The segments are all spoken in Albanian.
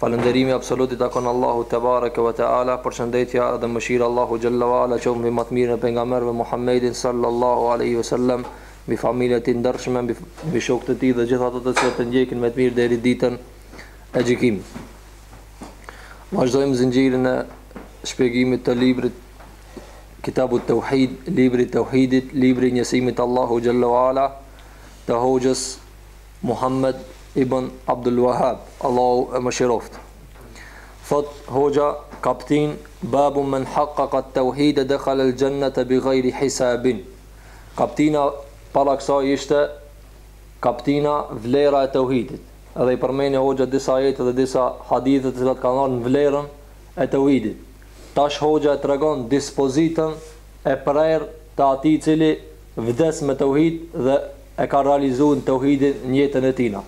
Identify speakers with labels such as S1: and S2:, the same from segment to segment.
S1: Falënderimi absolut i takon Allahut tebareke ve teala, përshëndetja dhe mëshira e Allahut xhalla ve ala qoftë mbi ma të mirin e pejgamberëve Muhammedin sallallahu alaihi wasallam, mbi familjen e tij të ndershme, mbi, mbi shokët e tij dhe gjithë ata të cilët e ndjekin me të mirë deri ditën e gjykimit. Vazhdojmë zinxhirin e shpjegimit të librit Kitabu Tauhid, libri i Tauhidit, libri i njësimit të Allahut xhalla ve ala të hoxhës Muhammed ibn Abdul Wahhab, Allahu e mëshiroftë, thotë hoxha: Kaptinë, Babu men haqqaqa at-tauhide dekhala al-jennete bi ghairi hisabin. Kaptina para kësaj ishte kaptina vlera e tauhidit. Edhe i përmeni hoxha disa ajete dhe disa hadithe të cilat kanë ardhur në vlerën e tauhidit. Tash hoxha e tregon dispozitën e prerë të atij i cili vdes me tauhid dhe e ka realizun teuhidin në jetën e tina.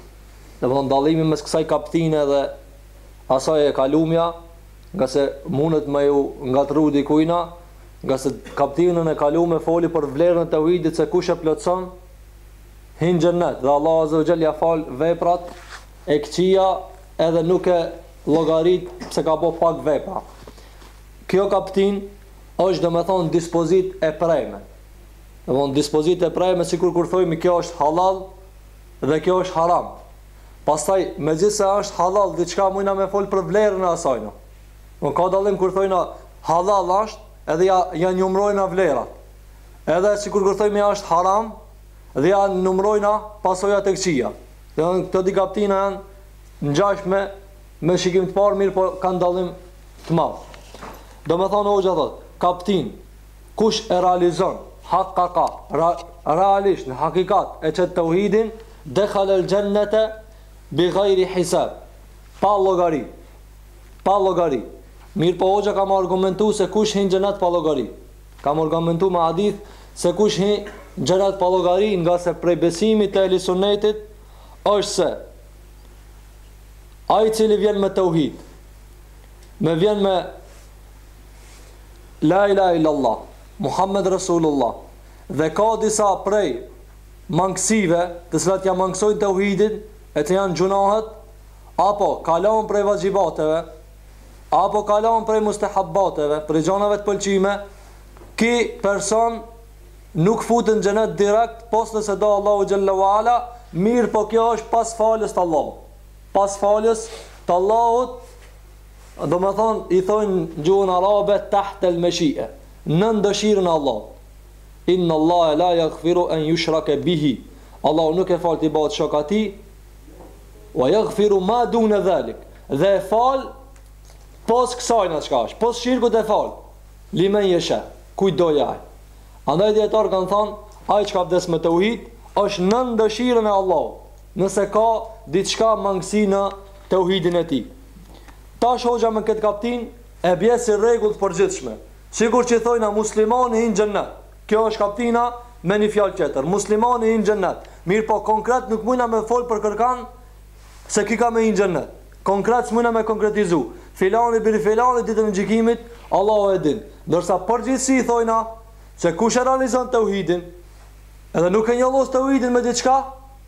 S1: Domethonë dallimi mes kësaj kaptine dhe asaj e kalumja, ngase mundet me ju ngatërru dikujna, ngase kaptinën e kalume foli për vlerën e teuhidit se kush e plotëson, hin n'xhennet dhe Allah Azze ve Xhel ja fal veprat e këqija edhe nuk e llogarit pse ka bo pak vepra. Kjo kaptinë është domethonë dispozitë e preme. Domthon dispozitë e preme sikur kur thojmë kjo është hallall dhe kjo është haram. Pastaj megjithëse është hallall diçka mujna me fol për vlerën e asajna. Nuk ka dallim kur thojna hallall është edhe ja ja numërojna vlerat. Edhe sikur kur thojmë ja është haram dhe ja numërojna pasojat e këqija. Domthon këto dy kaptina janë të ngjashme me shikim të parë mirëpo kanë dallim të madh. Domethënë hoxha thotë kaptinë Kush e realizon, haqaqa, ra, realisht, në hakikat, e qet tauhidin, Dekhalel xhennete bi ghairi hisab, pa llogari, pa llogari. Mirëpo hoxha ka me argumentu se kush hin n'xhenet pa llogari. Ka me argumentu me hadith se kush hin n'xhenet pa llogari, ngase prej besimit të ehli sunnetit është se ai i cili vjen me tauhid, me vjen me La ilahe illallah Muhammed Resulullah dhe ka disa prej mangësive të cilat ja mangësojnë teuhidin e tij, janë gjunahet apo ka lon prej vaxhibateve apo ka lon prej mustehabbateve prej gjanave të pëlqyme ky person nuk futet në xhenet direkt pos nëse do Allahu xhalla u ala mirëpo kjo është pas falës të Allahut pas falës të Allahut Do me thonë, i thonë në gjuhën arabe taht el meshi'e, nën dëshirën e Allahut. Inna Allahe la yaghfiru en yushrake bihi. Allahu nuk e fal t'i bëhet shok atij. Wa yaghfiru ma dune dhalik. Dhe e fal pos kësajna çka është. Pos shirkut e fal. Limen jeshe. Kujt don ai. Andaj dijetarët kanë thonë, ai çka vdes me teuhid, është nën dëshirën e Allahut. Nëse ka diçka mangësi në teuhidin e tij. Tash hoxha me këtë kaptinë e bje si rregull të përgjithshme. Sikur që thojna muslimani hyn n'xhennet. Kjo është kaptina me një fjalë tjetër. Muslimani hyn n'xhennet. Mirëpo konkret nuk mujna me fol për kërkan se ky ka me hy n'xhennet. Konkret s'mujna me konkretizu. Filani biri filanit ditën e gjykimit Allahu e din. Ndërsa n'përgjithësi thojna se kush e realizon teuhidin edhe nuk e njollos teuhidin me diçka,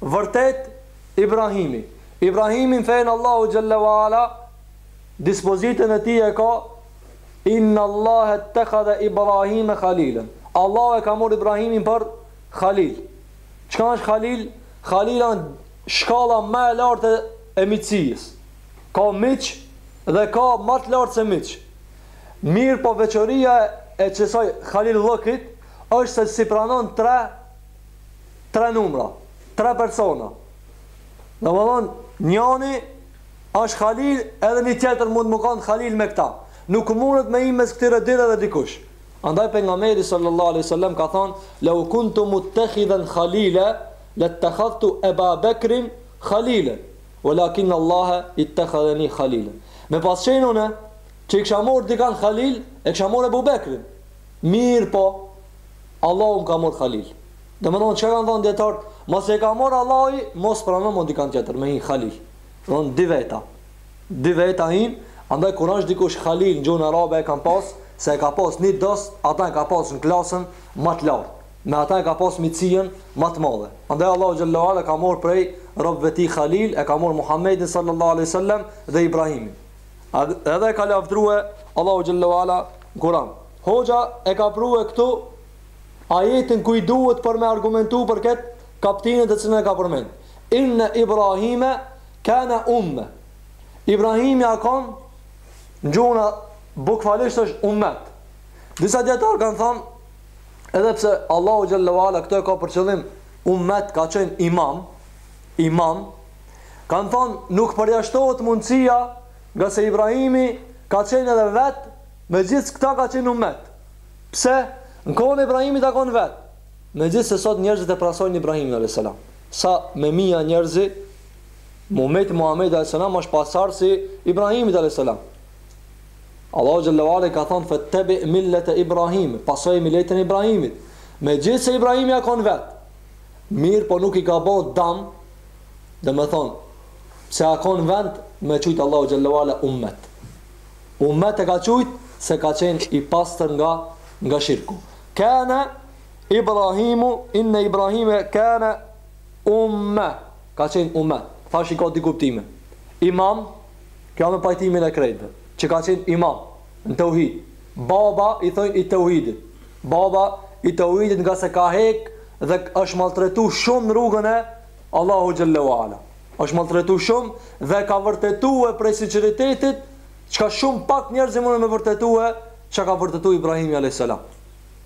S1: vërtet Ibrahimi. Ibrahimi në fenë e Allahut Xhelle wa Ala, pozitën e tij e ka, Inna Allahe ittekhadhe Ibrahime Khalilen. Allahu e ka mor Ibrahimin për Khalil. Çka është Khalil? Khalil është shkala ma e lartë e miqësisë. Ka miq dhe ka ma të lartë se miq. Mirëpo veçoria e qësaj Khalillëkit është se si pranon tre tre numra, tre persona. Domethonë, njani është Khalil edhe një tjetër mund me kanë Khalil me këta. Nuk mundet me hi mes këtyre dyve edhe dikush. Andaj Pejgamberi sallallahu aleyhi sallam ka thonë, leu kuntu muttekhidhen Khalile, lettekhadhtu Eba Bekrin Khalile, we lakin Allahe ittekhadheni Khalile. Me pas qenë une, që e kisha morë dikan Khalil, e kisha morë Ebu Bekrin. Mirëpo, Allahu më ka mor Khalil. Domethënë çka kanë thënë dijetarët, masi e ka mor Allahi, ma s'pranon mo dikan tjetër me hi Khalil. Domethënë dy veta. Dy veta hin, andaj kur është dikush Khalil në gjuhën arabe e kanë pas, se e ka pas ni dost, ata e ka pas në klasën ma të lartë. Me ata e ka pas miqësien ma të madhe. Andaj Allahu xhalla u ala ka mor prej robëve të tij Khalil, e ka mor Muhammedin sallallahu alejhi ve sellem dhe Ibrahimin. Edhe e ka lavdrue Allahu xhalla u ala në Kuran. Hoxha e ka prue këtu ajetin ku i duhet për me argumentu për ketë kaptinën të cilën e ka përmend. Inne Ibrahime kene umme. Ibrahimi a kon, në gjuhën a bukvalisht është ummet. Disa dijetarë kanë thonë, edhe pse Allahu Xhelle wa Ala këtu e ka për qëllim ummet ka qenë imam, imam, kanë thonë nuk përjashtohet mundësia ngase Ibrahimi ka qenë edhe vetë Me gjithë këta ka qenë ummet. Pse? Në kohën e Ibrahimit ka konë vetë. Me gjithë se sot njerëzit e pasojnë Ibrahimin alejhi selam. Sa me mija njerëz Ummeti Muhamedi alejhi selam është pasardhës i Ibrahimit alejhi selam. Allahu xhelle uala ka thënë fettebi millete Ibrahim, pasoje miletin e Ibrahimit. Me gjithë se Ibrahimi ka konë vetë, mirëpo nuk i ka bo dam, dhe me thonë, se ka konë vetë me qujtë Allahu xhelle uala ummet. Ummet e ka qujt se ka qenë i pastër nga nga shirku. Kane Ibrahimu inne Ibrahime kane umme ka qenë ummet. Thash i ka dy kuptime. Imam, kjo me pajtimin e krejtëve, që ka qenë imam në teuhid. Baba i thojnë i teuhidit. Baba i teuhidit nga se ka hek dhe është maltretu shumë në rrugën e Allahu xhelle uala. Është maltretu shumë dhe ka vërtetue prej sinqeritetit çka shumë pak njerëz mundën me vërtetue çka ka vërtetu Ibrahimi alejhi selam.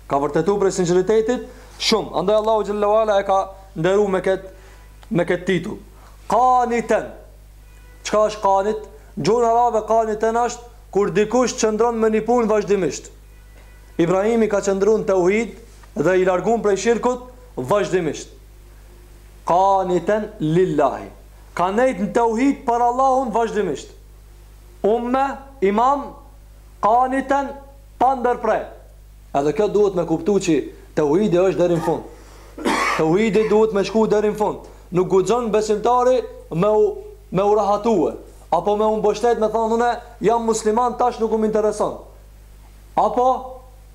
S1: Ka vërtetu prej sinqeritetit shumë. Andaj Allahu xhelle uala e ka nderu me kët me kët titull. Kaniten. Çka është kanit? N'gjuhën arabe kaniten është kur dikush qëndron me një punë vazhdimisht. Ibrahimi ka qëndru në teuhid dhe i largun prej shirkut vazhdimisht. Kaniten lillahi, ka nejt në teuhid për Allahun vazhdimisht. Umme, imam, kaniten, pa ndërpre. Edhe kjo duhet me kuptu që teuhidi është deri në fund. Teuhidi duhet me shku deri në fund. Nuk guxon besimtari me u me u rahatue, apo me u mbështet me thanë une jam musliman tash nuk m'intereson. Apo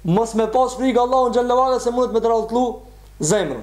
S1: mos me pas frikë Allahun xhelle uala se mundet me ta rrotllu zemrën.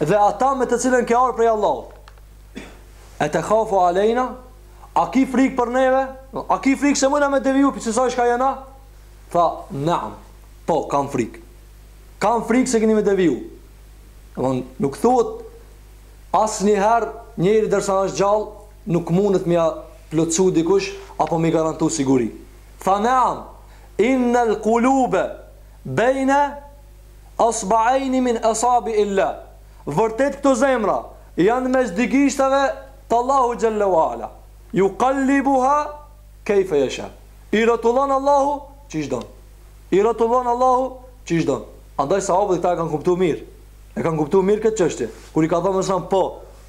S1: Dhe ata me të cilën ke ardhur prej Allahut. E tekhafu alejna, a ki frikë për neve? A ki frikë se muna me deviju prej kësaj çka jena? Tha, naam, po, kam frikë. Kam frikë se keni me deviju. Mon, nuk thuhet asnjëherë njeri derisa është gjallë, nuk mundet me ja plotsu dikush, apo me garantu siguri. Tha, naam, innel kulube bejne, Asba'ejni min asabi'illa, Vërtet këto zemra janë mes dy gishtave t'Allahut xhelle uala, jukallibuha kejfe jesha, i rrotullon Allahu qysh don. I rrotullon Allahu qysh don. Andaj sahabët këta e kanë kuptu mirë. E kanë kuptu mirë këtë çështje, kur i ka thënë pejgamberi sa po,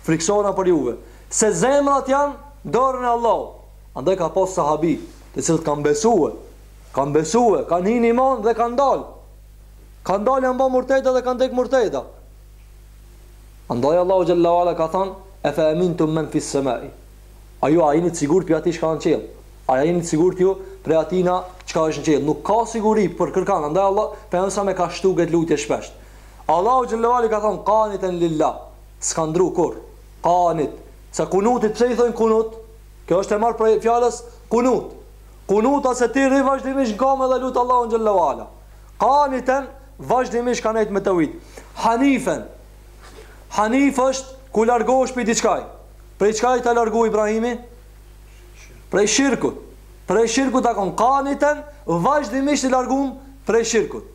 S1: frikësohna për juve, se zemrat janë dorën e Allahut. Andaj ka pas sahabi, të cilët kanë besue, kanë besue, kanë hi në iman dhe kanë dalë. Kanë dal janë ba murteda dhe kanë dek murteda. Andaj Allahu xhallahu ala ka thënë e fe amintum men fis samai. Aj, a jeni të sigurt për atë që ka në qiell? A jeni të sigurt ju prej atina çka është në qiell? Nuk ka siguri për kërkan. Andaj Allah pejgamberi salam e ka shtu këtë lutje shpesh. Allahu xhallahu ala ka thënë qanitan lillah. S'ka ndru kurr. Qanit. Dua kunutit pse i thonë kunut? Kjo është e marrë prej fjalës kunut. Kunut a se ti rri vazhdimisht n'kame dhe lut Allahun xhelle ve ala. Qaniten vazhdimisht ka nejt me teuhid. Hanifen Hanif është ku largohesh prej diçkaje. Prej çkaje u largu Ibrahimi? Prej shirkut. Prej shirkut u kon qaniten vazhdimisht i largum prej shirkut.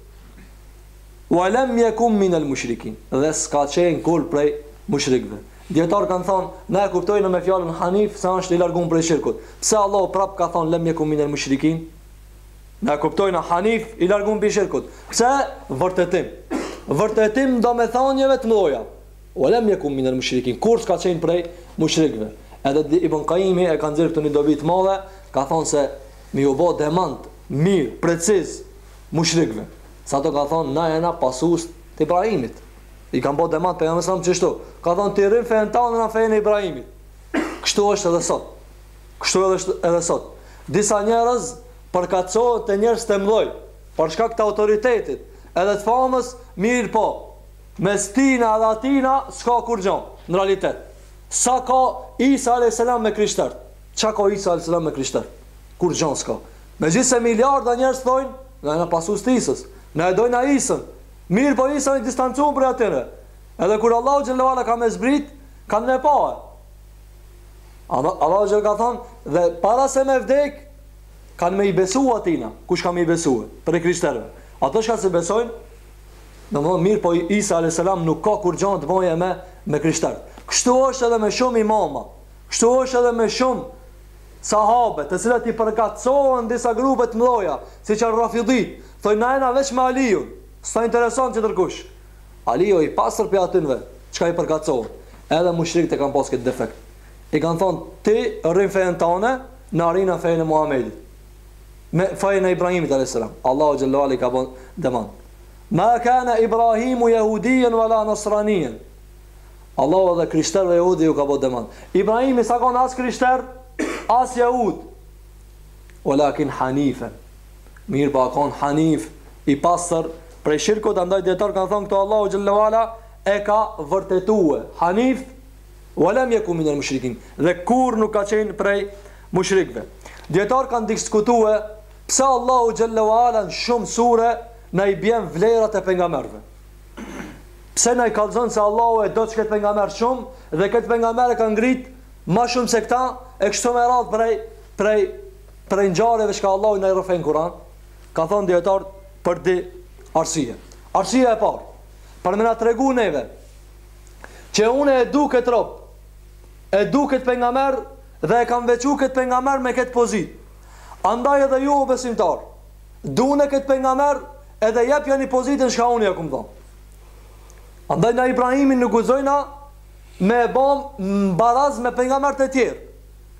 S1: Wa lam yakum min al-mushrikin. Dhe s'ka qenë kurr prej mushrikëve. Dijetarët kanë thanë, na e kuptojna me fjalën Hanif se ashtë i largum prej shirkut. Pse Allahu prapë ka thanë lem jeku minel mushrikin? Na e kuptojna Hanif i largum pi shirkut. Pse? Vërtetim. Vërtetim i domethanjeve të mëdhoja. Ve lem jeku minel mushrikin. Kurrë s'ka qenë prej mushrikve. Edhe Ibn Kajimi e ka nxjerrë këtu një dobi të madhe, ka thanë se me ju bo demand mirë, preciz mushrikve. Se ata kanë thanë na jena pasues të Ibrahimit. I kanë bo demant pejgamberit sallam qështu kan than ti rri n'fenë tane na n'fenë e Ibrahimit kështu është edhe sot kështu edhe është edhe sot disa njerëz përkatësohen te njerëz të mëdhoj për shkak të autoritetit edhe të famës mirpo mes tyne edhe atina ska kurgjo në realitet ça ka Isa alejhi selam me krishtert ça ka Isa alejhi selam me krishtert kurgjo ska megjithse miliarda njerëz thojnë na jena pasues të Isës na e dojna Isën Mirëpo Isa i distancun prej atyre, edhe kur Allahu xhalla uala ka me zbrit, kanë me pa ae. Allahu xhalla uala ka thënë, dhe para se me vdek, kanë me i besu atina, kush ka me i besue, prej krishterve. Ata çka s'i besojnë, domethonë, mirëpo Isa a.s. nuk ka kurgja të baje me, me krishtert. Kështu është edhe me shumë imama, Kështu është edhe me shumë Sahabe, të cilët i përkatësohen disa grupe të mëdha, siç janë Rafidhit, na jena veç me Aliun, s'na intereson tjetër kush. Aliu i pastër prej atynve, çka i përkatësohen. Edhe mushrikët e kanë pas këtë defekt. I kanë thonë, ti rri n'fenë tane, na rrina n'fenë e Muhamedit. N'fenë e Ibrahimit alejhi selam. Allahu xhalla uala i ka bon demant. Ma kana Ibrahimu jehudien wala nasranien. Allahu edhe krishterëve jehudi ju ka bo demant. Ibrahimi s'a kon as krishter, as jehud, walakin hanifen, mirëpo a kon hanif, i pastër prej shirkut, andaj dijetarët kanë thënë këtu Allahu xhalla wa'ala e ka vërtetue haniftë, walam yaku minel mushrikin, dhe kurrë nuk ka qenë prej mushrikëve. Dijetarët kanë diskutue pse Allahu xhalla wa'ala në shumë sure na i bjen vlerat e pejgamberëve. Pse na i kallëzon se Allahu e do këtë pejgamber shumë dhe këtë pejgamber e ka ngrit ma shumë se këta e kështu me radhë prej, prej, prej ngjarjeve çka Allahu na i rrëfen n'Kuran kanë thonë dijetarët për dy arsye arsyeja e parë për me na tregu neve që une e du këtë rob e du këtë pejgamber dhe e kam veçu këtë pejgamber me këtë pozitë andaj edhe ju o besimtar dune këtë pejgamber edhe jepjani pozitën çka unë ja kum dha. Andaj na Ibrahimin nuk guxojna me e bo baraz me pejgamberët tjerë.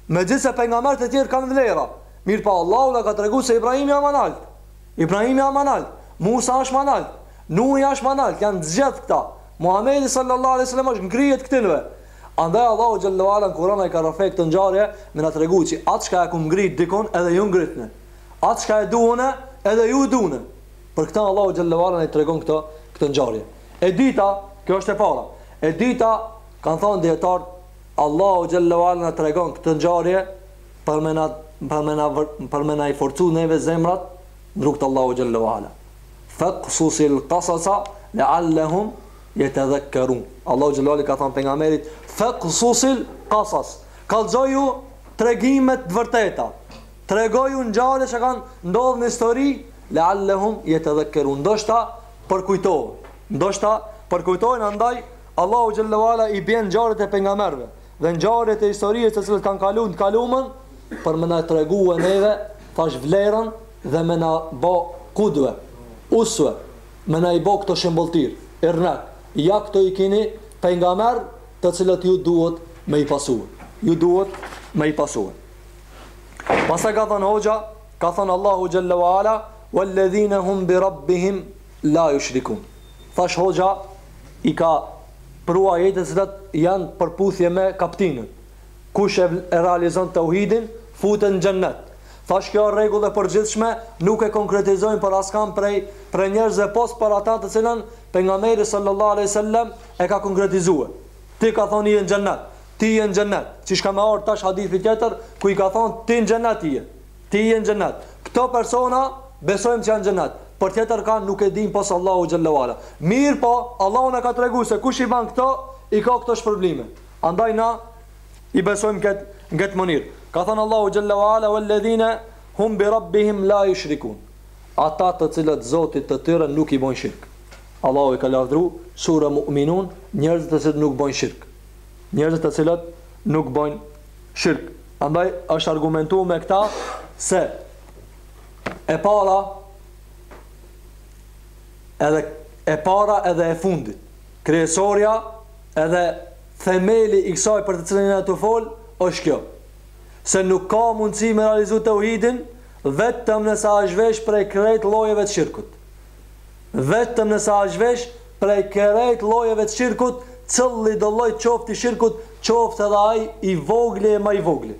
S1: Megjithëse pejgamberët tjerë kanë vlera. Mirëpo Allahu na ka tregu se Ibrahimi a ma nalt. Ibrahimi a ma nalt. Musa është ma nalt. Nuhi është ma nalt. Janë të gjithë këta. Muhammedi sallallahu alai sallam është n'krye t' këtinve. Andaj Allahu xhallahu ala në Kur'an i ka rrëfy këto ngjarje me na tregu që atë çka e kum ngrit dikon edhe ju ngritni. Atë çka e du une, edhe ju e dune. Për këtë Allahu xhallahu ala na i tregon këtë këtë ngjarje. E dyta, kjo është e para. E dyta, kanë thënë dijetarët, Allahu xhallahu ala na tregon këto ngjarje për me na për me na për me na i forcu neve zemrat në rrugë t' Allahu xhallahu ala. Faqsusil qasasa la'allahum yatadhakkarun. Allahu xhallahu ala ka thënë pejgamberit, faqsusil qasas. Kallzoju tregimet të vërteta. Tregoju ngjarje që kanë ndodhur në histori, leallehum jetedhekkerun, ndoshta përkujtohen. Ndoshta përkujtohen andaj Allahu xhallahu ala i bjen ngjarjet e pejgamberëve dhe ngjarjet e historisë të cilat kanë kaluar, të kaluemen për me na treguar neve tash vlerën dhe me na bo kudve, usve, me na i bo këta shembëlltyrë, yrnek, ja këta i kini pejgamberët të cilët ju duhet me i pasue. Ju duhet me i pasue. Pastaj ka thënë hoxha, ka thënë Allahu xhelle wa ala, Walledhine hum bi rabbihim la jushrikun. Thash hoxha, i ka pru ajetet që janë n'përputhje me kaptinën. Kush e realizon teuhidin, futet në xhennet. Thash kjo rregull e përgjithshme, nuk e konkretizojnë për askënd prej, prej njerëzve pos për ata të cilët pejgamberi sallallahu aleyhi sallam, e ka konkretizue. Ti ka thonë je në xhennet. Ti je në xhenet. Siç ka me ardhë tash hadithi tjetër ku i ka thonë ti në xhenet je. Ti je në xhenet. Këto persona besojmë se janë në xhenet. Për tjetërkan nuk e dimë pos Allahu xhalla uala. Mirëpo, Allahu na ka treguar se kush i bën këto, i ka këto shpërblime. Andaj na i besojmë kët në këtë mënyrë. Ka thënë Allahu xhalla uala walladhina hum bi rabbihim la yushrikun. Ata të cilët Zotit të tyre nuk i bëjnë shirk. Allahu i ka lavdëruar sura Mu'minun, njerëzit të cilët nuk bëjnë shirk. njerëzit të cilët nuk bëjnë shirk. Andaj është argumentu me këta se e para edhe e para edhe e fundit, kryesorja edhe themeli i kësaj për të cilën jena tu fol është kjo. Se nuk ka mundësi me realizu teuhidin, vetëm nëse është zhvesh prej krejt llojeve të shirkut. Vetëm nëse a zhvesh prej krejt llojeve të shirkut, cilido lloj qoftë i shirkut, qoftë edhe ai i vogli e ma i vogli.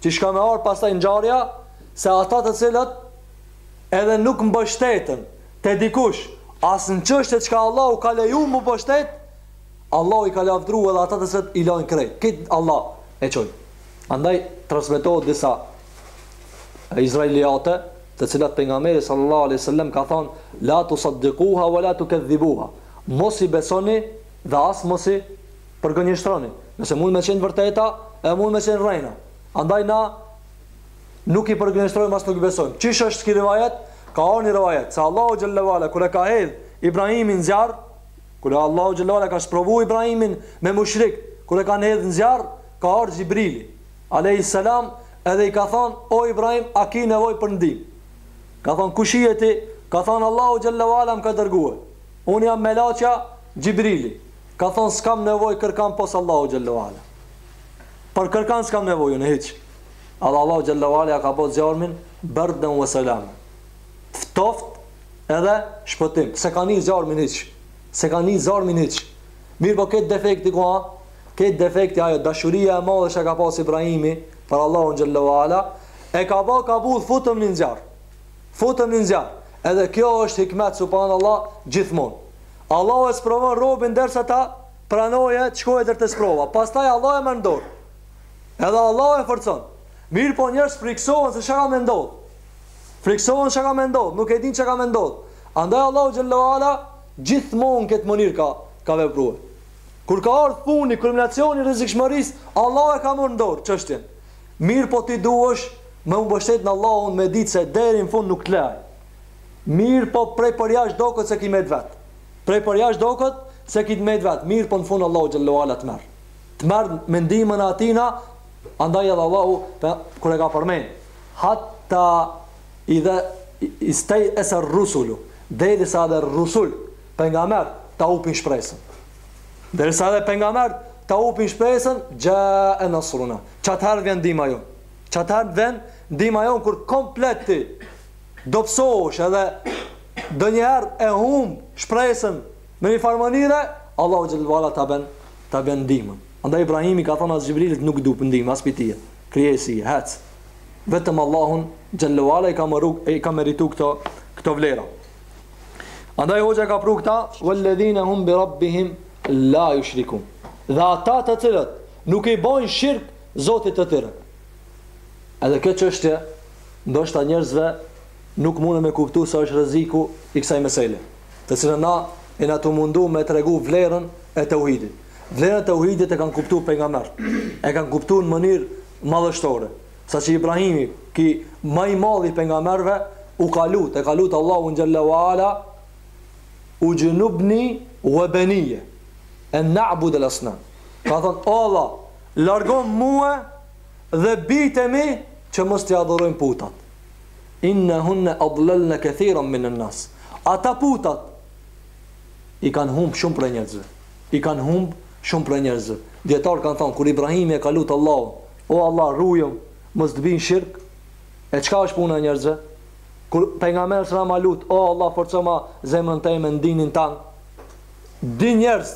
S1: Qysh ka me ardhë pastaj ngjarja, se ata të cilët edhe nuk mbështeten te dikush as në çështjet çka Allahu ka leju m'u mbështet, Allahu i ka lavdru edhe ata të cilët i lanë krejt. Ke Allahu e çojnë. Andaj transmetohet disa izraeliate, të cilat pejgamberi sallallahu alejhi wasallam ka thënë la tusaddiquha wala tukadhibuha mos i besoni dhe as mos i përgënjeshtroni se mund me qenë vërteta e mund me qenë rrena andaj na nuk i përgënjeshtrojmë as nuk i besojmë qysh është ky rivajet ka ardhur një rivajet se Allahu xhallahu ala kur e ka hedh Ibrahimin zjarr kur Allahu xhallahu ala ka sprovu Ibrahimin me mushrik kur e kanë hedh në zjarr ka ardhur Xhibrili Alejhi selam, edhe i ka thanë, O Ibrahim, a ki nevojë për ndihmë? Ka thanë, Kush je ti? Ka thanë, Allahu xhalla ve ala më ka dërgue. Unë jam melaqja Xhibrili. Ka thanë, S'kam nevojë kërkan pos Allahu xhalla ve ala. Për kërkan s'kam nevojë unë, hiç. Edhe Allahu xhalla ve ala ia ka bo zjarmin berdën ve selamen. Të ftoft edhe shpëtim. S'e ka ni zjarmin hiç. S'e ka ni zjarmin hiç. Mirëpo ketë defekti ku ha? Ketë defekte ajo dashuria e madhe çka ka pas Ibrahimi për Allahun xhalla u ala e ka ba kabull futëmni në zjarr. Futëmni në zjarr. Edhe kjo është hikmet subhanallah gjithmonë. Allahu e sprovon robin derisa ta pranojë të shkojë deri te sprova. Pastaj Allahu e merr në dorë. Edhe Allahu e forcon. Mirëpo njerëzit friksohen se çka ka me ndodh. Friksohen çka ka me ndodh, nuk e din çka ka me ndodh. Andaj Allahu xhalla u ala gjithmonë këtë mënyrë ka ka vepruar. Kur ka ardhë funi, kulminacioni i rrezikshmërisë, Allahu e ka marrë në dorë çështjen. Mirëpo ti duhesh me u mbështet në Allahun me ditë se deri në fund nuk të lë ai. Mirëpo prej përjashtë doket se ki met vet. Prej përjashtë doket se ki të met vet, mirëpo në fund Allahu xhallahu ala të merr. Të merr me ndihmën e tina, andaj edhe Allahu kur e ka përmend hatta idha istay'asar rusulu, derisa edhe rusul Pejgamberët e hupin shpresën. Derisa edhe pejgamberët e hupin shpresën, xha e nasruna. Çatëherë vjen ndihma jonë. Çatëherë vjen ndihma jonë kur komplet ti dobësohesh edhe ndonjëherë e humb shpresën në një farë mënyre, Allahu xhelle ve ala ta bjen ta bjen ndihmën. Andaj Ibrahimi ka thënë as Xhibrilit nuk du ndihmë as pi tije. Krijesë je, hec. Vetëm Allahun xhelle ve ala i ka mëru, i ka meritu këto këto vlera. Andaj hoxha ka pru këta, vëlledhine hum bi rabbihim la jushrikun. Dhe ata të cilët nuk i bojnë shirk zotit të tyre. Edhe këtë qështje, ndoshta njerëzve nuk mundën me kuptu sa është rreziku i kësaj mesele. Të cilën na jena tu u mundu me tregu vlerën e teuhidit. Vlerën e teuhidit e kanë kuptu pejgamberët. E kanë kuptu në mënyrë madhështore. Saqë Ibrahimi, ky më i madh i pejgamberëve, u ka lut, e ka lut Allahun xhalla wa ala, Ujnubni wa baniya an na'bud al asnam. Ka thënë, O Allah, largo mua dhe bijtë e mi që mos t'i adhurojmë putat. Innahunna adlalna kathiran min an nas. Ata putat i kanë humb shumë prej njerëzve. I kanë humb shumë prej njerëzve. Dijetarët kanë thënë kur Ibrahimi e ka lut Allahun O Allah rujm mos të bi n'shirk e çka është puna e njerëzve kur pejgamberi salallahu u lut o Allah forcoma zemrën teme në dinin tan dy njerëz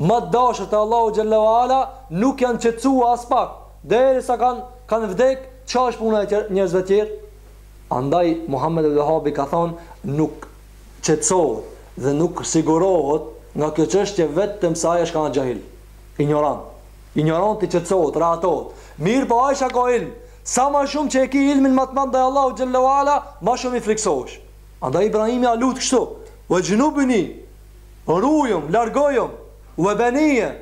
S2: më të dashur te Allahu xhella ala nuk janë qetësuar aspak derisa kanë kanë vdek çka është puna e njerëzve tjerë andaj Muhammed Abdul Wehabi ka thonë nuk qetësohet dhe nuk sigurohet nga kjo çështje vetëm se ai që ashtë kanë xhahil injorant Injoranti qetësohet, rehatohet. Mirëpo ai që ka ilm. Sa më shumë që e ke ilmin më të madh ndaj Allahut xhelle ve ala, më shumë i frikësohesh. Andaj Ibrahimi u lut kështu, Wajnubni, Rujëm, largojëm, Wa baniya,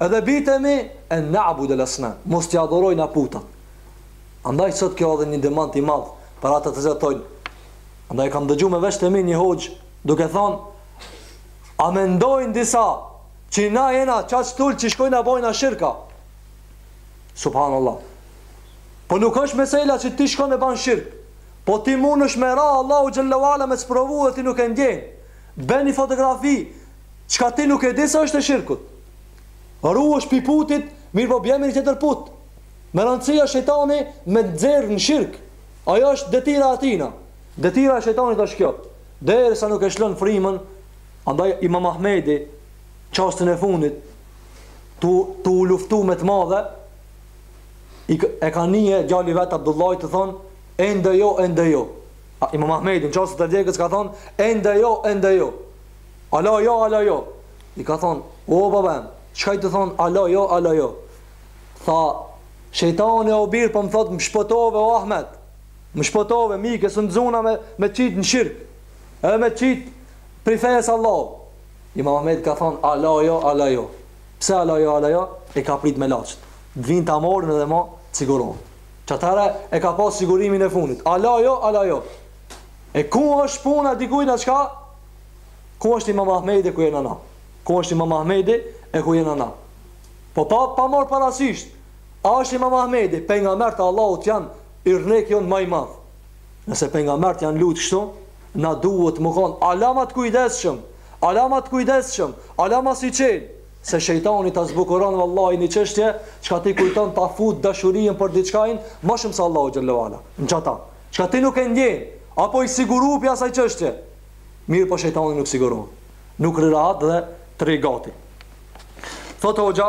S2: edhe bijtë e mi, An na'buda al asnam, mos t'i adhurojna putat. Andaj sot kjo edhe një demant i madh për ata të cilët thonë, andaj e kam dëgju me vesh të mi një hoxhë duke thonë, A mendojnë disa, Qi na jena çaq t'ul qi shkojna bajna shirka Subhanallah Po nuk është mesela që ti shkon e ban shirk Po ti mund është me ra Allahu xhelle ve ala me të sprovu dhe ti nuk e ndjen Ben një fotografi Çka ti nuk e di se është e shirkut Ruhesh ti pi putit Mirë po bjen mi një tjetër put Me rëndësi a shetani me të dzerë në shirk Ajo është detyra e tina Detyra e shetanit është kjo Dhe derisa nuk e lshon frymën Andaj Imam Ahmedi çastin e fundit tu tu luftu me të madhe i e ka nije djali vet Abdullahi tu thon ende jo ende jo A, Imam Ahmedi në çastet e dekës ka thon ende jo ende jo ala jo ala jo i ka thon o babë em çka je tu thon ala jo ala jo tha shejtani o bir po më thot më shpëtove o Ahmed më shpëtove m'ike s'të nxuna me me çit në shirk edhe me çit Prej fejes s'Allahut. Imam Ahmedi ka thonë, ala jo, ala jo. Pse ala jo, ala jo? E ka prit melaqet. Të vinë t'ia morin edhe masi sigurohen. Çatëherë e ka pas sigurimin e fundit. Ala jo, ala jo. E ku është puna e dikujt në çka? Ku është Imam Ahmedi ku jena na? Ku është Imam Ahmedi e ku jena na? Po pa, pa marë parasisht, A është Imam Ahmedi, pejgamberët e Allahut janë yrnek jonë më i madh. Nëse pejgambert janë lut kështu, na duhet me kon ala ma të kujdesshëm, ala ma të kujdesshëm, ala ma syçel, se shejtani ta zbukuron vallahi një çështje, çka ti kujton ta fut dashurinë për diçkain, ma shumë se Allahu xhelle ve ala. Në çata, çka ti nuk e ndjen, apo i siguru pi asaj çështje. Mirë po shejtani nuk siguron. Nuk rri rahat dhe të rri gati. Thotë hoxha,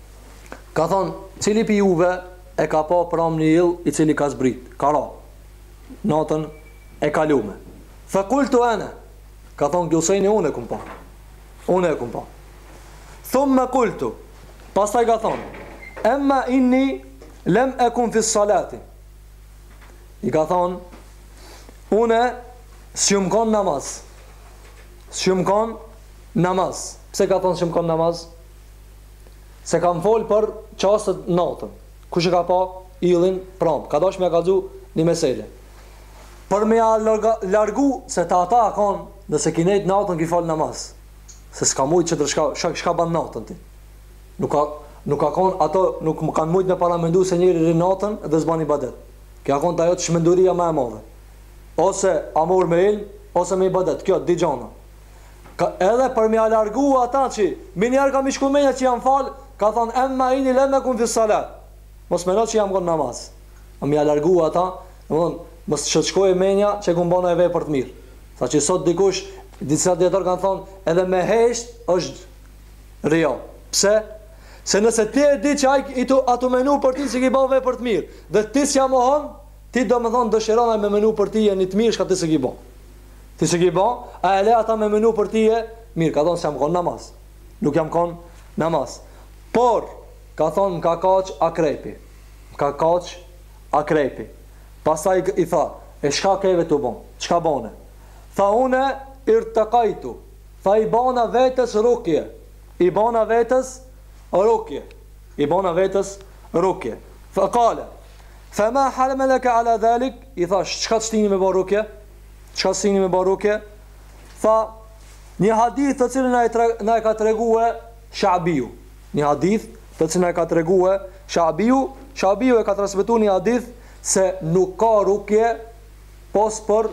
S2: Ka thonë, cili pi juve e ka pa pramë një yll i cili ka zbrit, ka ra, natën e kalume. Fe kultu ene, ka thonë Husejni unë e kom pa. Unë e kom pa. Thumme kultu, pastaj ka thonë, emma inni lem ekun fis salati. I ka thonë, unë s'jom konë namaz. S'jom konë namaz. Pse ka thonë s'jom konë namaz? Se ka fol për çastet natën. Kush e ka pa yllin pram. Ka dash me ja kallxu një mesele. Për me ja largu se te ata kon nëse ki nejt natën ki fal namaz. Se s'ka mujt tjetër çka çka çka ban natën ti. Nuk ka nuk ka kon ato nuk kan mujt me paramendu se njeri rrin natën dhe s'ban ibadet. Kjo ka kon ajo çmenduria ma e madhe. Ose a marr me ilm ose me ibadet kto dy gjana. Ka edhe për me ja largu ata që menjëherë ka me i shku menja që jam falë, ka thonë emma inni lem ekun fis salat. Mos meno që jam konë namaz. A me ja largu ata, do me thonë, mos që të shkojë menja që kum ba një vepër të mirë. Tha që sot dikush, disa dijetarë kanë thonë, edhe me hesht është ria. Pse? Se nëse ti e di që aj është tu menu për ti që ki ba një vepër të mirë, dhe ti s'ja mohon, ti do me thonë dëshiron aj me menu për tye një të mirë çka ti s'e ki ba. Ti s'e ki ba, a e le ata me menu për tye mirë, ka thonë, s'jam konë namaz. Nuk jam konë namaz. Por, ka thonë, më ka kaqë akrepi. Më ka kaqë akrepi. Pasaj i tha, e çka keve të bon? Çka bone? Tha une, irtekajtu. Tha i bana vetes rukje. I bana vetes rukje. I bana vetes rukje. Fe kale. Fe ma hameleke ala dhalik, i tha, çka të shtini me bo rukje? Çka t'shtini me ba rukje? Tha, një hadith të cilin na e ka tregue Shabiu. Një hadith të cilin na e ka tregue Shabiu. Shabiu e ka transmetu një hadith se nuk ka rukje pos për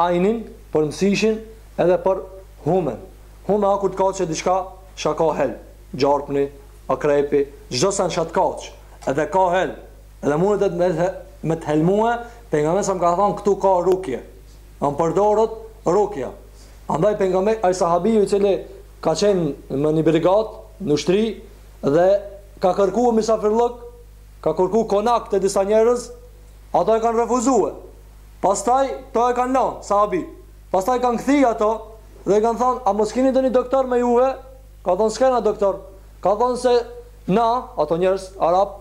S2: ajnin, për mësishin edhe për humen. Hume a kur të kaqë diçka çka ka helm, gjarpni, akrepi, çdo sen çka të kaqë edhe ka helm. Dhe mundet me të helmue, pejgamberi sa ka thënë këtu ka rukje. Don përdoret rukja. Andaj pejgamberi ai sahabiu i cili ka qenë në një brigadë, në ushtri dhe ka kërkuar mysafirllëk, ka kërkuar konak te disa njerëz, ata e kanë refuzuar. Pastaj to e kanë lënë sahabët. Pastaj kanë kthyer ato dhe i kanë thënë, a mos keni ndonjë doktor me juve? Ka thënë, s'kena doktor. Ka thënë se na, ato njerëz arab,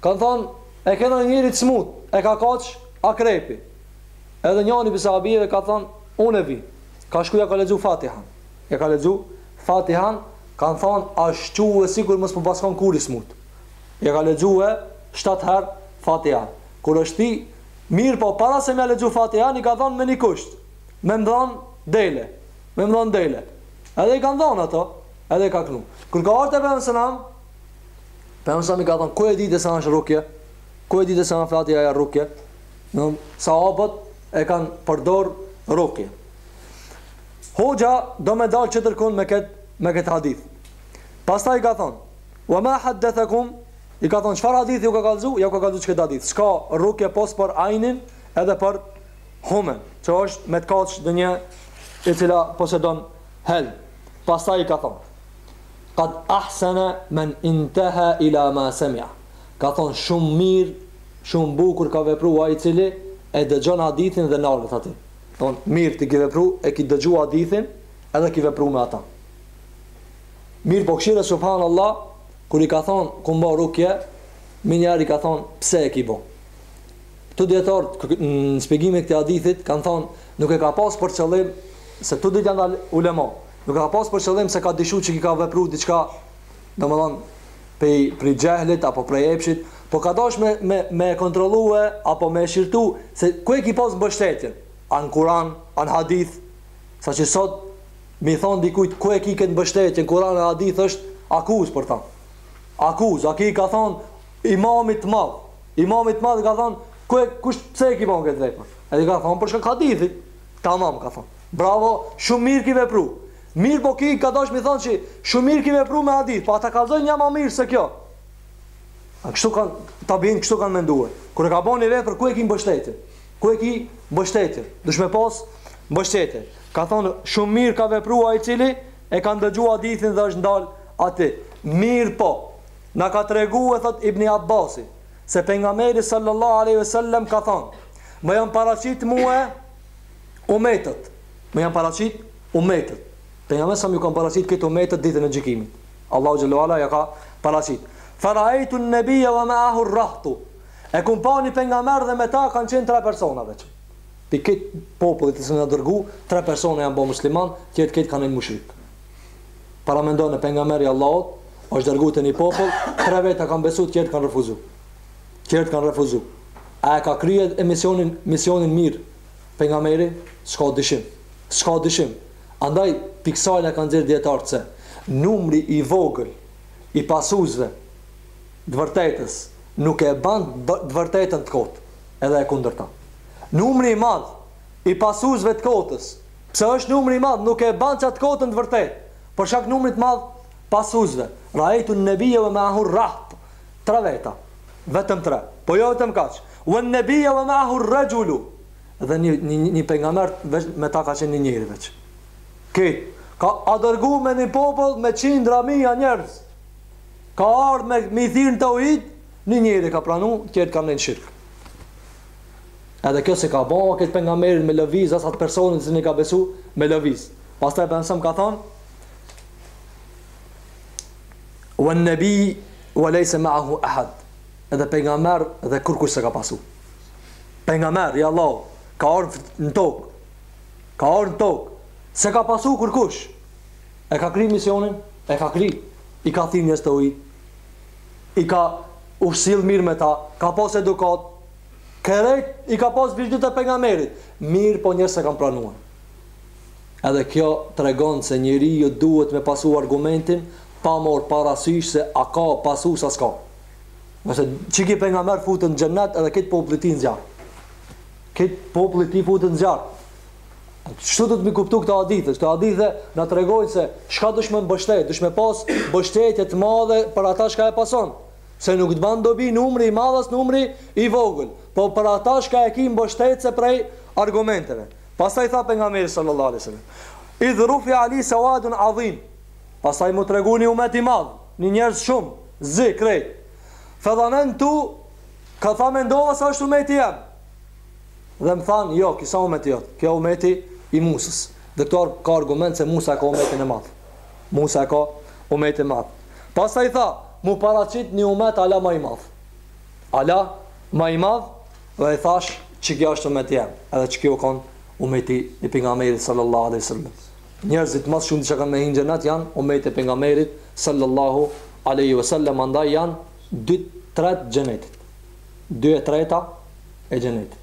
S2: Kan than e kena një njeri të smut, e ka kaq akrepi. Edhe njani pi sahabijeve ka than un e vi. Ka shku ja ka lexu Fatihan. Ja ka lexu Fatihan, kan than asht çue sikur mos me pas kon kurr i smut. Ja ka lexue 7 her Fatihan. Kur është kthy, mirëpo para se me ja lexu Fatihan i ka than me ni kusht. Me mdhan dele. Me mdhan dele. Edhe i kan dhan ato, edhe ka knu. Kur ka ardh te pejgamberi Pejgamberi sa më ka thënë, ku e dite se është rukje? Ku e dite se është Fatihaja rukje? Do sahabët e kanë përdor rukje. Hoxha do me dal tjetërkun me kët me kët hadith. Pastaj ka thënë, "Wa ma hadathakum" I ka thënë, "Çfarë hadithi ju ka kallzu? Ja ka kallzu qetë hadith. S'ka rukje pos për ajnin edhe për humen, që është me të kaç donjë e cila posedon helm." Pastaj i ka thënë, Qad ahsana men intaha ila ma semia Ka thonë shumë mirë, shumë bukur ka vepru ai i cili e dëgjon hadithin dhe nalet aty. Thonë, mirë ti ki vepru, e ki dëgju hadithin edhe ki vepru me ata. Mirëpo kshyre subhanë Allah, kur i ka thonë, kum ba rukje, menjëherë i ka thonë, pse e ki bo? Këtu djetarët, në shpjegim e këtij hadithit, kanë thonë, nuk e ka pas për qëllim, se këtu dytë janë dalë ulema, Nuk e ka pas për qëllim se ka dyshu që ky ka vepru diçka, domethënë, prej, prej xhehlit apo prej epshit, po ka dashtë me, me, me e kontrollue apo me e shqyrtu se ku e ki pas mbështetjen, a në Kuran, a në Hadith, saqë sot me i thonë dikujt ku e ki këtë mbështetje në Kuran e Hadith është akuzë për ta. Akuzë, a ky i ka thonë Imamit të Madh, Imamit të Madh i ka thonë ku e, kush, pse e ki ba këtë vepër? Edhe i ka thonë për shkak Hadithit. Tamam ka thon. Bravo, shumë mirë ki vepru. Mirpo ky ka dash me i thon qi shumë mirë ki vepru me hadith, po a ta kallxoj nja ma mirë se kjo? A kështu kan tabiin kështu kan mendue. Kur e ki bo një vepër ku e ki mbështetjen? Ku e ki mbështetjen? Duhesh me pas mbështetje. Ka thon shumë mirë ka vepru ai i cili e ka ndëgju hadithin dhe është ndal aty. Mirpo na ka tregue thot Ibni Abasi, Se Pejgamberi sallallahu alejhi ve sellem ka thënë, Më janë paraqitë mua umetët. Më janë paraqitë umetët. Pejgamberit i kanë paraqitë këto umetët ditën e gjykimit. Allahu xhel-le ue ala ja ka paraqitë. Faraitu an-nabiyya wa ma'ahu ar-rahtu. E kum pa një pejgamber dhe me ta kanë qenë tre persona veç. Pi krejt popullit te cili e dërgu, tre persona janë bërë musliman, tjerët krejt kanë qenë mushrik. paramendone pejgamer i Allahut, është dërgu te një popull, tre veta kanë besu, tjertë kanë refuzu. Tjertë kanë refuzu. A e ka kryer misionin, misionin mirë, pejgameri, s'ka dyshim. S'ka dyshim. Andaj, pi ksaj e kanë nxjerrë djetartë se, numri i vogël, i pasusve të vërtetës, nuk e banë të vërtetën të kotë, edhe e kundërta. Numri i madh, i pasusve të kotës, Pse është numri i madh nuk e ban qat të kotën të vërtetë, për shkak të numrit të madh pasuesve, Ra'aytu an-nabiyya wa ma'ahu ar-raht, tre veta, vetëm tre, po jo vetëm kaq, Wan-nabiyya wa ma'ahu ar-rajulu, dhe një një një pejgamber me ta ka qenë një njeri veç. Krejt, ka a dërgu me një popull me qindra mijëra njerëz. Ka ardhur me me i thirr në tauhid, një njeri ka pranu, të tjerët kanë n'shirk. Edhe kjo se ka bo këtë pejgamberin me lëviz as atë personin të cilin e ka besu me lëviz pastaj pejgamberi s.a.s. ka than wan nabi wa leysa ma'ahu ahad edhe pejgamber dhe kurkush se ka pasu pejgamber i Allahut ka ardhë në tok ka ardhë në tok se ka pasu kurkush e ka kri misionin e ka kri i ka thirr njerzt te vi ka u sill mirë me ta ka pas edukat Krejt i ka pas virtytet e pejgamberit, mirpo njerëzt s'e kan pranuar. Edhe kjo tregon se njeriu duhet me pasu argumentin pa mor parasysh se a ka pasus a s'ka. Nëse qiky pejgamber futet në xhennet edhe krejt populli i ti në zjarr. Krejt populli i ti futet në zjarr. Çka do të m'kuptu këto hadithe? Këto hadithe na tregojnë se çka dush me mbështet, dush me pas mbështetje të madhe për ata çka e pason. Se nuk të ban dobi numri i madh as numri i vogël, po për ata çka e ki mbështetje prej argumenteve. Pastaj tha Pejgamberi sallallahu alejhi ve sellem, Idh rufi'a li sawadun 'azim, Pastaj mu tregu një umet i madh, një njerëz shumë, zi, krejt. Fe dhanentu, tha mendova se është umeti jem. Dhe më thanë, jo, ky s'a umeti jot, ky o umeti i Musës. Dhe këtu ka argument se Musa ka umetin e madh. Musa ka umet i madh. Pastaj tha, Mu paraqit një umet ala më i madh. Ala më i madh dhe i thash qiky është umeti jem, edhe qiky u kon umeti i pejgamberit sallallahu alaihi wasallam. Njerëzit më të shumtë që kanë me hi në xhenet janë umeti i pejgamberit sallallahu alaihi wasallam, ata janë dy e treta e xhenetit. Dy e treta e xhenetit.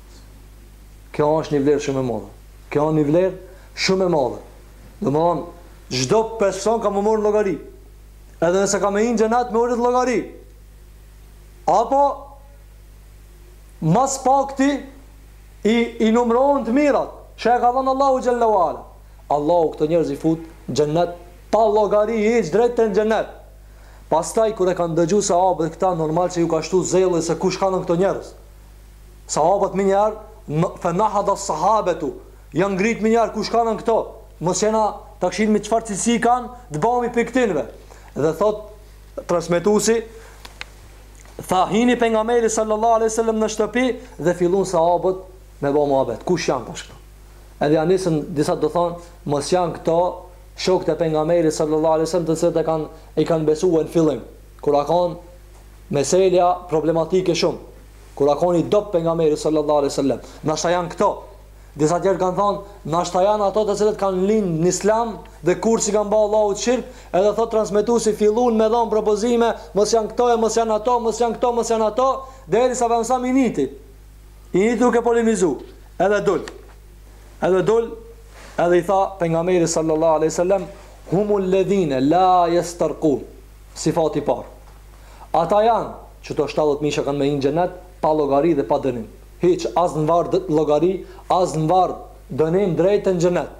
S2: Kjo është një vlerë shumë e madhe. Kjo është një vlerë shumë e madhe. Do me thonë, çdo person ka me u marr në llogari. Edhe nëse ka me hi në xhenet me u marr llogari. Apo, mas pakti, i, i numrohen të mirat. Siç e ka thonë Allahu Xhelle we ala. Allahu këta njerëz i fut n'xhenet pa llogari hiç drejt në xhenet. Pastaj, kur e kanë dëgju sahabët këta, normal që ju ka shtu zelli se kush kanë me kon këto njerëz. Sahabët menjëherë, fe nahada sahabetu, janë ngritë menjëherë, kush kanë me kon këto? Mos jena, të kshyrim çfar cilësi kanë, të bëhemi prej këtynve. Dhe thot, transmetusi, tha hini pejgamberi sallallahu aleyhi sallam në shtëpi, dhe fillun sahabët me bo muhabet, kush janë tash këto? Edhe ja nisën, disa të thonë, mos janë këto, shokët e pejgamberit sallallahu alaihi wasallam të cilët e kanë i kanë besuar në fillim. Kur ka mesele problematike shumë Kur i ka nie do prej Pejgamberit Sallallahu Alejhi Wasallam Nashta janë këto Disa tjerë kanë thonë Nashta janë ato të cilët kanë lind në Islam Dhe kur si kanë ba Allahut shirk Edhe thot transmetusi fillun me dhanë propozime Mos janë këto e mos janë ato Mos janë këto mos janë ato Derisa Pejgamberi i niti I niti duke polemizu Edhe dul Edhe dul Edhe u tha Pejgamberi Sallallahu Alejhi Wasallam Humul ledhine la jesterkun Sifati i parë. Ata janë, qito shtatëdhjetë mijë që kanë me hi në Xhenet, pa llogari dhe pa dënim. Hiç, as në varr llogari, as në varr dënim, drejt e në Xhenet.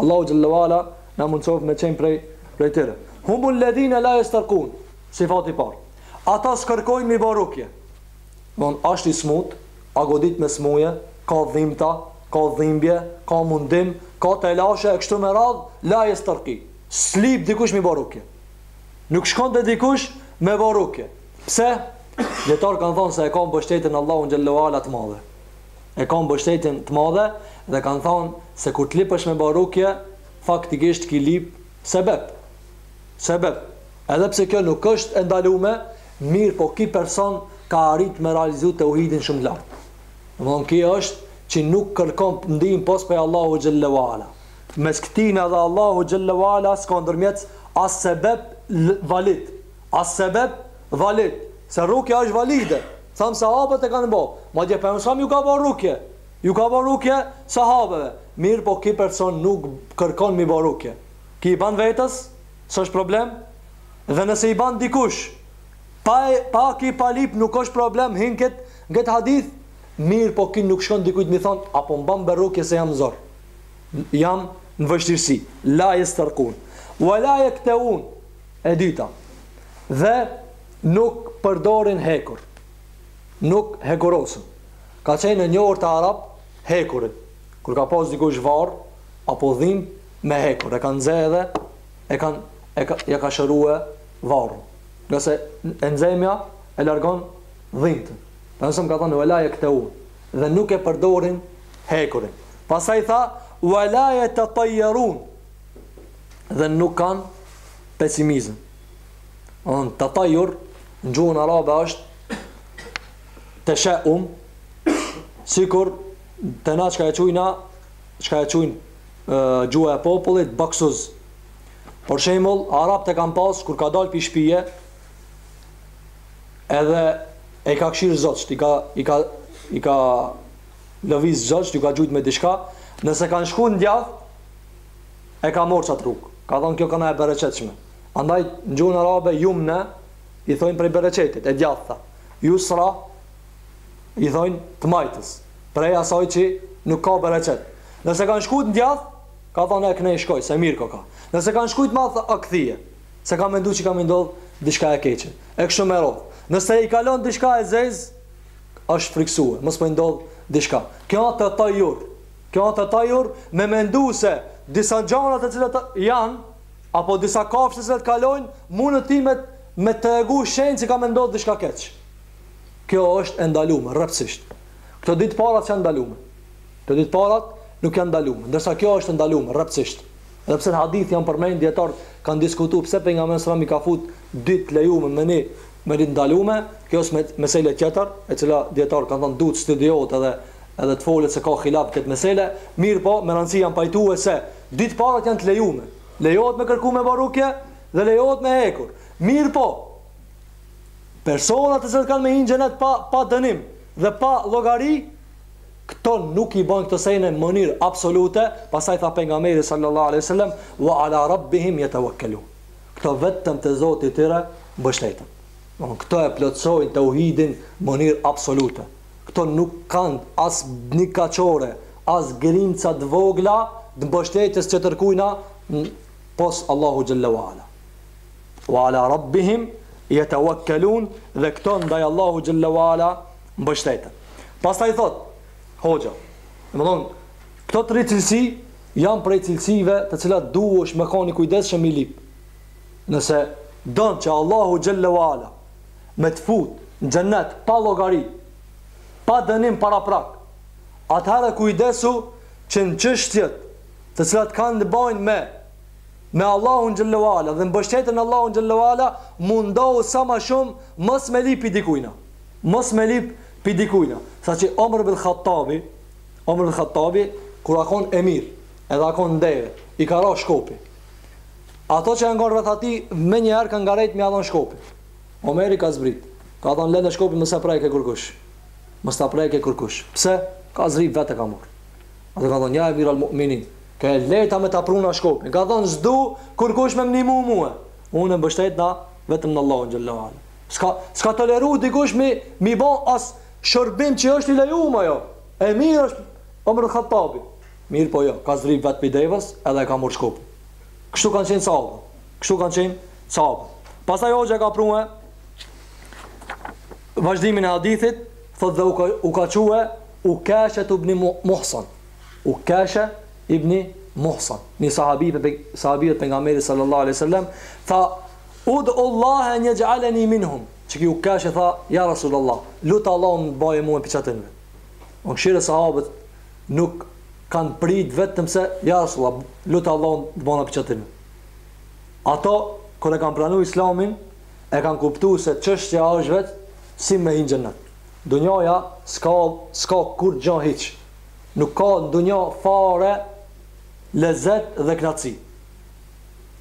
S2: Allahu xhalla ve ala na mundësoftë me qenë prej prej tyre. Humul ledhine la jesterkun. Sifati i parë. Ata s'kërkojnë m'i bo rukje. Don, është i smutë, a godit me smuje, ka dhimbta, ka dhimbje, ka mundim, ka telashe e kështu me radhë, la jesterki. S'lyp dikush m'i bo rukje. Nuk shkon te dikush m'i bo rukje. Pse? Dijetarët kanë thonë se e ka mbështetjen n'Allahun xhalla ve ala të madhe. E ka mbështetjen të madhe dhe kanë thonë se kur ti lyp është me bo rukje, faktikisht ki lyp sebep. Sebep. Edhe pse kjo nuk është e ndalume, mirëpo ky person ka arrit me realizu teuhidin shumë lartë. Domethënë ky është që nuk kërkon ndihmë pos prej Allahut xhalla ve ala. mes këtina dhe Allahut xhelle ve ala s'ka ndërmjetës as sebep valid as sebep valid se rukja është valide thamë sahabët e kanë bo madje pejgamberi alejhi selam u ka bo rukje u ka bo rukje sahabëve mirëpo ky person nuk kërkon m'i bo rukje ky i ban vetes s'është problem dhe nëse i ban dikush pa pa ky pa lyp nuk është problem hin n'këtë këtë hadith mirëpo ky nuk shkon dikujt m'i thonë a po m'ban bre rukje se jam n'zor jam në vështirësi. La jesterkun. Wa la jektewun. E dyta. Dhe nuk përdorin hekur. Nuk hekurosen. Ka qenë e njohur te arabët hekuri. Kur ka pas dikush varrë, apo dhimt, me hekur. E kanë nxe edhe, e kanë, e ka, ia ka shërue varrën. Ngase e nxemja e largon dhimtën. Alejhi selam ka thonë, wa la jektewun. Dhe nuk e përdorin hekurin. Pastaj tha, Wa la yatatayyarun. Dhe nuk kanë pesimizëm. Tatayyur në gjuhën arabe është tasha'um, sikur te na qysh e qujna, qysh e qun gjuha e popullit baksuz. Për shembull, arabët e kanë pas kur ka dalë prej shpije, edhe E ka kshyr zogjt i ka i ka i ka lëviz zogjt ju ka gjujt me diçka nëse kan shku në djath e ka mor qat rrug ka than kjo ka na e bereqetshme andaj në gjuhën arabe jumne i thojn prej bereqetit e djathta jusra i thojn të majtës prej asaj qi nuk ka bereqet nëse kan shku në djath ka than e knej shkoj se mir koka nëse kan shku n'majt a kthy Se ka mendu që ka me ndodh diçka e keqe. E kështu me radhë. Nëse i kalon diçka e zez, është friksue. Mos me ndodh diçka. Kjo a tetajur. Kjo a tetajur me mendu se disa gjana të cilat janë, apo disa kafshë të cilat kalojnë, munden me të tregu shenjë që ka me ndodh diçka keq. Kjo është e ndalume, rreptësisht. Këto dy të parat s'janë ndalume. Këto dy të parat nuk janë ndalume. Ndërsa kjo është e ndalume, rreptësisht. Dhe pse në hadith janë përmend dijetarët kanë diskutu pse pejgamberi sallallahu alejhi wasallam i ka fut dy të lejume me një me një të ndalume, kjo është me, mesele tjetër, e cila dijetarët kanë thënë duhet studiohet edhe edhe të folet se ka hilaf këtë mesele, mirëpo me rëndësi janë pajtue se dy të parat janë të lejume. Lejohet me kërku me bë rukje dhe lejohet me hekur. Mirëpo personat të cilët kanë me hinë xhenet pa pa dënim dhe pa llogari Këto nuk i bajnë këto sene në mënyrë absolute, pastaj tha Pejgamberi sallallahu alejhi ve sellem, Wa ala rabbihim yatawakkalun. Këto vetëm te Zoti i tyre mbështeten. Domthon këto e plotësojnë teuhidin në mënyrë absolute. Këto nuk kanë as një kaçore, as grimca të vogla të mbështetjes tjetërkujna pos Allahu xhelle wa ala. Wa ala rabbihim yatawakkalun dhe këto ndaj Allahu xhelle wa ala mbështeten. Pastaj thotë hoxha, domethënë këto tri cilësi janë prej cilësive të cilat duhesh me qenë i kujdesshëm i lip. Nëse don që Allahu xhelle uala me të fut në xhennet pa llogari, pa dënim paraprak, atëherë kujdesu që në çështjet të cilat kanë të bëjnë me me Allahun xhelle uala dhe mbështetjen në Allahun xhelle uala mundohu sa më shumë mos me lip pi dikujna. Mos me lip pi dikujna. Saqë Omer ibn Khattabi, Omer ibn Khattabi, kur a kon emir, edhe a kon n'deve, i ka ra shkopi. Ato që janë kon rreth atij, menjëherë kanë ngarejt me ia dhon shkopin. Omeri ka zbrit. Ka thon lene shkopin mos e preke kurkush. Mos ta preke kurkush. Pse? Ka zbrit vet e ka marr. Ato kanë thon ja Emir al Mu'minin, ke leta me ta pru na shkopin. Ka thon s'du kurkush me më nimu mue. Unë mbështetna vetëm në Allahun xhella u ala. S'ka, s'ka toleru dikush mi, mi ba as shërbim që është i lejum, a jo. Emir është Omer Khattabi. Mirëpo jo, ka zbrit vetë prej devës edhe e ka mor shkopin. Kështu kanë qenë sahabët. Kështu kanë qenë sahabët. Pasaj hoxha ka prue vazhdimin e hadithit, thot dhe u ka, u ka çue Ukashe ibni Mihsan. Ukashe ibni Mihsan, një sahabi prej sahabëve t'Pejgamberit sallallahu alaihi wasallam, tha Ud'u Allahe en yej'aleni minhum, u çu Ukashe tha, ja Rasulallah, lute Allahun të baje mua prej qatynve. A ke shi, sahabët nuk kanë prit vetëm se, ja Rasulallah, lute Allahun të bana prej qatynve. Ata, kur e kanë pranu Islamin, e kanë kuptu se çështja është vetëm si me hinë Xhennet. Dunjaja s'ka, s'ka kurrgja hiç. Nuk ka në dunja fare lezet dhe kënaqësi.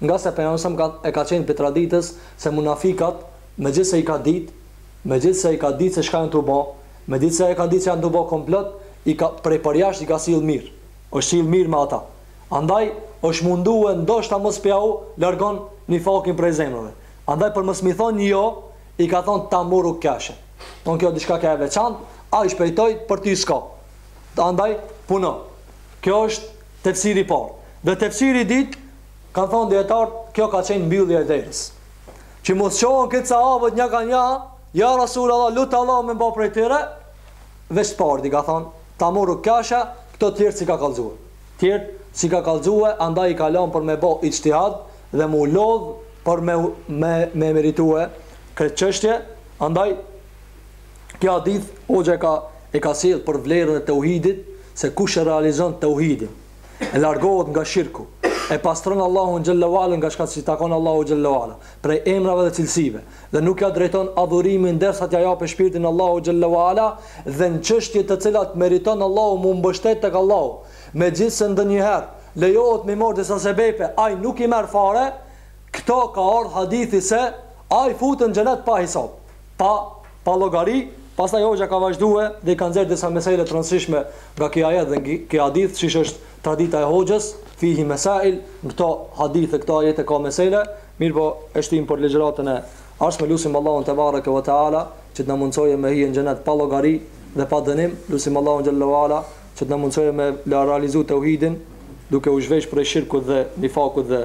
S2: Ngase Pejgamberi s'i ka qenë prej traditës se munafikat, megjithëse i ka ditë, megjithëse i ka ditë se çka janë tu ba, megjithëse e ka ditë se janë tu ba komplot, i ka, prej përjashta i ka sjellë mirë, është sjellë mirë me ata. Andaj, është mundue ndoshta mos po iau largon nifakin prej zemrave. Andaj për mos mi thonë jo, i ka thonë ta moru Ukashe. Thonë kjo diçka ke e veçantë, ai shpejtoi, për ty s'ka. Andaj, puno. Kjo është tefsiri i parë. Dhe tefsiri i dytë, Kanë thënë dijetarët, kjo ka qenë mbyllja e derës. Që mos çohen këtë sahabët një ka një, ja Rasul Allah, lute Allahun me m'ba prej tyre, veç të parit i ka thënë, ta mor Ukasha, këto tjertë s'i ka kalzue. Tjertë s'i ka kalzue, andaj i ka lanë për me bo ixhtihad, dhe m'u lodhë për me, me, me meritue këtë çështje, andaj, ky hadith, hoxha ka, e ka sjellë për vlerën e teuhidit, se kush e realizon teuhidin. e largohet nga shirku, e pastron Allahun xhelle ue ala nga çka s'i takon Allahut xhelle ue ala, prej emrave dhe cilësive, dhe nuk ia drejton adhurimin derisa t'ia japë shpirtin Allahut xhelle ue ala dhe në çështje të cilat meriton Allahu m'u mbështet tek Allahu, megjithëse ndonjëherë lejohet me marrë disa sebepe, ai nuk i merr fare, këtu ka ardhë hadithi se ai futet në xhenet pa hisab. pa pa llogari, pastaj hoxha ka vazhdue dhe i ka nxjerr disa mesaile të rëndësishme nga ky ajet dhe ky hadith, siç është tradita e hoxhës, fihi mesail, në këto hadithe, këto ajete ka mesaile, mirëpo e shtyjmë për ligjëratën e ardhshme, lusim Allahun tebareke ve teala që të na mundësojë me hi në xhenet pa llogari dhe pa dënim, lusim Allahun xhelle ve ala që të na mundësojë me e realizu teuhidin duke u zhvesh prej shirkut dhe nifakut dhe